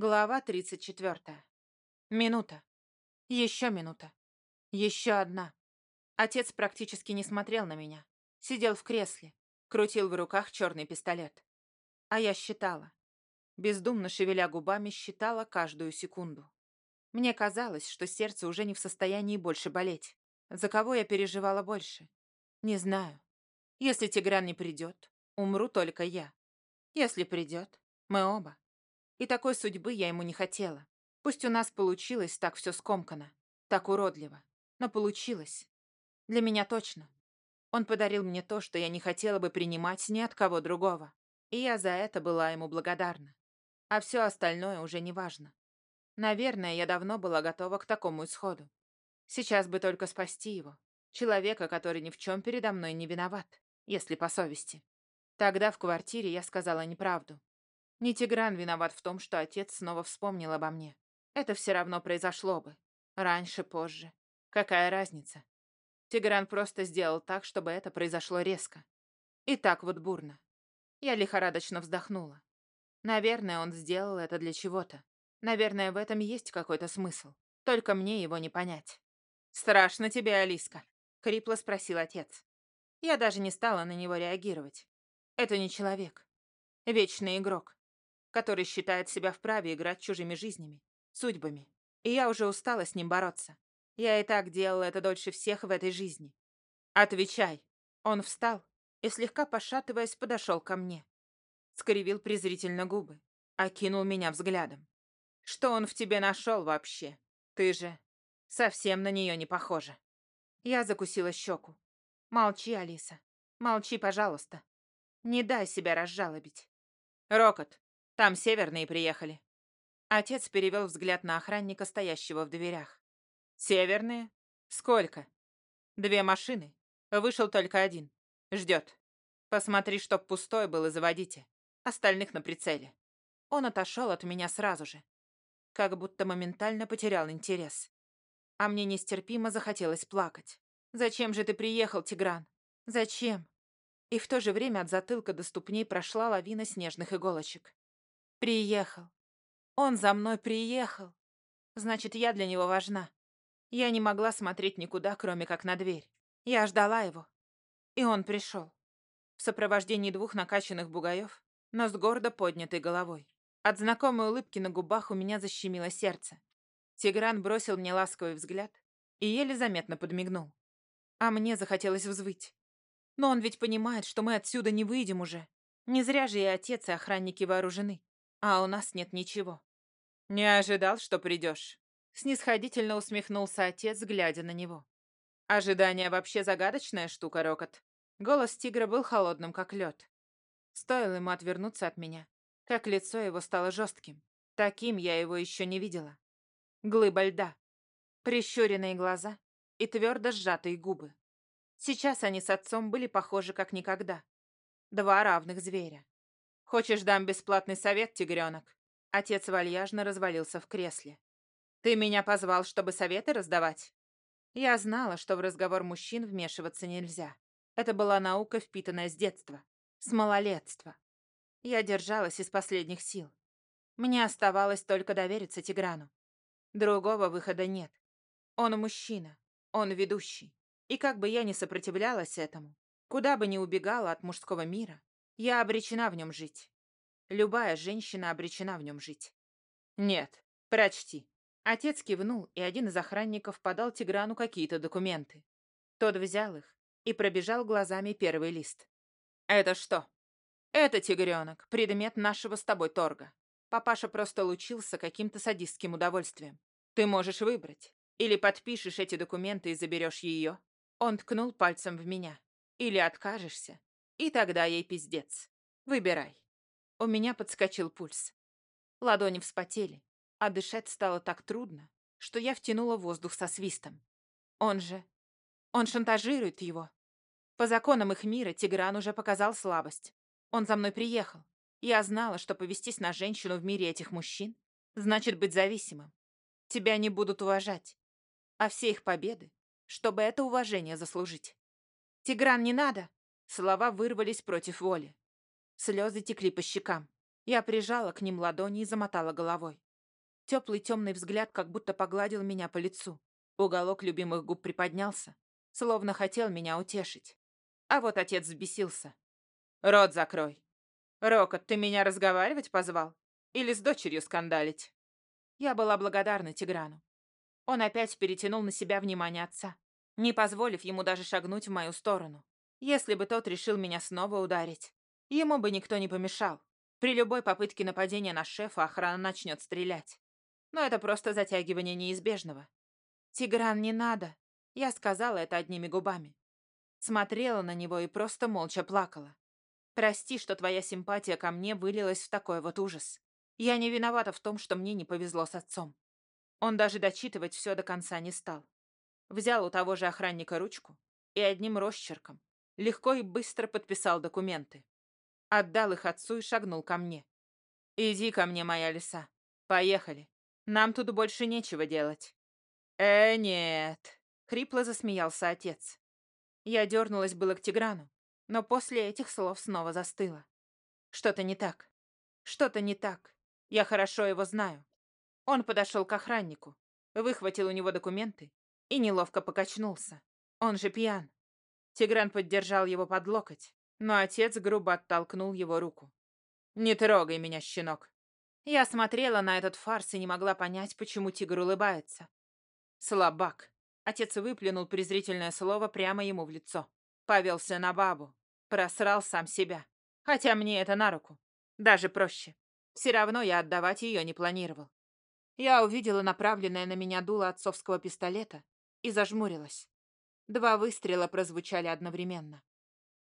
Глава 34. Минута. Еще минута. Еще одна. Отец практически не смотрел на меня. Сидел в кресле, крутил в руках черный пистолет. А я считала. Бездумно шевеля губами, считала каждую секунду. Мне казалось, что сердце уже не в состоянии больше болеть. За кого я переживала больше? Не знаю. Если Тигран не придет, умру только я. Если придет, мы оба. И такой судьбы я ему не хотела. Пусть у нас получилось так все скомкано, так уродливо, но получилось. Для меня точно. Он подарил мне то, что я не хотела бы принимать ни от кого другого. И я за это была ему благодарна. А все остальное уже не важно. Наверное, я давно была готова к такому исходу. Сейчас бы только спасти его. Человека, который ни в чем передо мной не виноват, если по совести. Тогда в квартире я сказала неправду. Не Тигран виноват в том, что отец снова вспомнил обо мне. Это все равно произошло бы. Раньше, позже. Какая разница? Тигран просто сделал так, чтобы это произошло резко. И так вот бурно. Я лихорадочно вздохнула. Наверное, он сделал это для чего-то. Наверное, в этом есть какой-то смысл. Только мне его не понять. «Страшно тебе, Алиска?» — хрипло спросил отец. Я даже не стала на него реагировать. Это не человек. Вечный игрок который считает себя вправе играть чужими жизнями, судьбами. И я уже устала с ним бороться. Я и так делала это дольше всех в этой жизни. Отвечай. Он встал и, слегка пошатываясь, подошел ко мне. Скривил презрительно губы, окинул меня взглядом. Что он в тебе нашел вообще? Ты же совсем на нее не похожа. Я закусила щеку. Молчи, Алиса. Молчи, пожалуйста. Не дай себя разжалобить. Рокот, там северные приехали. Отец перевел взгляд на охранника, стоящего в дверях. Северные? Сколько? Две машины. Вышел только один. Ждет. Посмотри, чтоб пустой был, и заводите. Остальных на прицеле. Он отошел от меня сразу же. Как будто моментально потерял интерес. А мне нестерпимо захотелось плакать. «Зачем же ты приехал, Тигран? Зачем?» И в то же время от затылка до ступней прошла лавина снежных иголочек. Приехал. Он за мной приехал. Значит, я для него важна. Я не могла смотреть никуда, кроме как на дверь. Я ждала его. И он пришел. В сопровождении двух накачанных бугаев, но с гордо поднятой головой. От знакомой улыбки на губах у меня защемило сердце. Тигран бросил мне ласковый взгляд и еле заметно подмигнул. А мне захотелось взвыть. Но он ведь понимает, что мы отсюда не выйдем уже. Не зря же и отец, и охранники вооружены. А у нас нет ничего. Не ожидал, что придешь. Снисходительно усмехнулся отец, глядя на него. Ожидание вообще загадочная штука, Рокот. Голос тигра был холодным, как лед. Стоило ему отвернуться от меня, как лицо его стало жестким. Таким я его еще не видела. Глыба льда, прищуренные глаза и твердо сжатые губы. Сейчас они с отцом были похожи как никогда. Два равных зверя. «Хочешь, дам бесплатный совет, тигренок?» Отец вальяжно развалился в кресле. «Ты меня позвал, чтобы советы раздавать?» Я знала, что в разговор мужчин вмешиваться нельзя. Это была наука, впитанная с детства, с малолетства. Я держалась из последних сил. Мне оставалось только довериться Тиграну. Другого выхода нет. Он мужчина, он ведущий. И как бы я ни сопротивлялась этому, куда бы ни убегала от мужского мира, я обречена в нем жить. Любая женщина обречена в нем жить. Нет, прочти. Отец кивнул, и один из охранников подал Тиграну какие-то документы. Тот взял их и пробежал глазами первый лист. «Это что?» «Это, тигренок, предмет нашего с тобой торга. Папаша просто лучился каким-то садистским удовольствием. Ты можешь выбрать. Или подпишешь эти документы и заберешь ее». Он ткнул пальцем в меня. «Или откажешься и тогда ей пиздец. Выбирай. У меня подскочил пульс. Ладони вспотели, а дышать стало так трудно, что я втянула воздух со свистом. Он же... Он шантажирует его. По законам их мира Тигран уже показал слабость. Он за мной приехал. Я знала, что повестись на женщину в мире этих мужчин значит быть зависимым. Тебя не будут уважать. А все их победы, чтобы это уважение заслужить. «Тигран, не надо!» Слова вырвались против воли. Слезы текли по щекам. Я прижала к ним ладони и замотала головой. Теплый темный взгляд как будто погладил меня по лицу. Уголок любимых губ приподнялся, словно хотел меня утешить. А вот отец взбесился. «Рот закрой. Рокот, ты меня разговаривать позвал? Или с дочерью скандалить?» Я была благодарна Тиграну. Он опять перетянул на себя внимание отца, не позволив ему даже шагнуть в мою сторону. Если бы тот решил меня снова ударить, ему бы никто не помешал. При любой попытке нападения на шефа охрана начнет стрелять. Но это просто затягивание неизбежного. «Тигран, не надо!» Я сказала это одними губами. Смотрела на него и просто молча плакала. «Прости, что твоя симпатия ко мне вылилась в такой вот ужас. Я не виновата в том, что мне не повезло с отцом. Он даже дочитывать все до конца не стал. Взял у того же охранника ручку и одним росчерком легко и быстро подписал документы. Отдал их отцу и шагнул ко мне. «Иди ко мне, моя лиса. Поехали. Нам тут больше нечего делать». «Э, нет», — хрипло засмеялся отец. Я дернулась было к Тиграну, но после этих слов снова застыла. Что-то не так. Что-то не так. Я хорошо его знаю. Он подошел к охраннику, выхватил у него документы и неловко покачнулся. Он же пьян. Тигран поддержал его под локоть, но отец грубо оттолкнул его руку. «Не трогай меня, щенок!» Я смотрела на этот фарс и не могла понять, почему тигр улыбается. «Слабак!» Отец выплюнул презрительное слово прямо ему в лицо. Повелся на бабу. Просрал сам себя. Хотя мне это на руку. Даже проще. Все равно я отдавать ее не планировал. Я увидела направленное на меня дуло отцовского пистолета и зажмурилась. Два выстрела прозвучали одновременно.